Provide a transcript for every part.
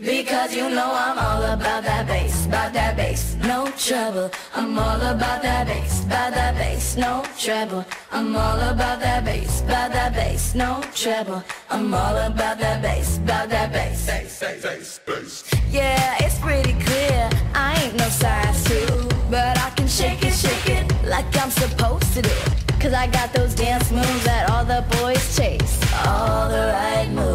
Because you know I'm all about that bass, about that bass, no trouble. I'm all about that bass, about that bass, no trouble. I'm all about that bass, about that bass, no trouble. I'm all about that bass, about that bass. Bass, bass, bass, bass. Yeah, it's pretty clear. I ain't no size two, but I can shake it, shake it like I'm supposed to do. Cause I got those dance moves that all the boys chase. All the right moves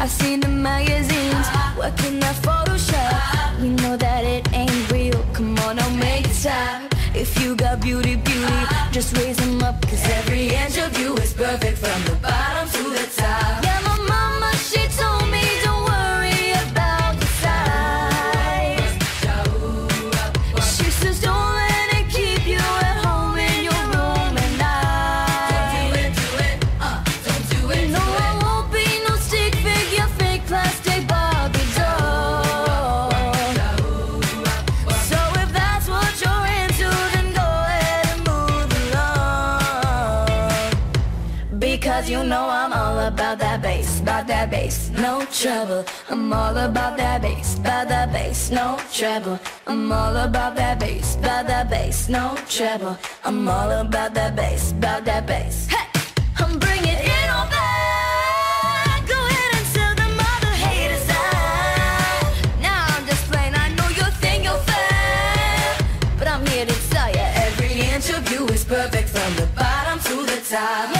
I've seen the magazines working that Photoshop. We know that it ain't real. Come on, don't make it stop. If you got beauty, beauty, just raise them up. Cause every inch of you is perfect from the bottom Because you know I'm all about that bass, about that bass, no trouble. I'm all about that bass, about that bass, no trouble. I'm all about that bass, about that bass, no trouble. I'm all about that bass, about that bass. Hey, I'm bringing it all every inch of you is perfect from the bottom to the top.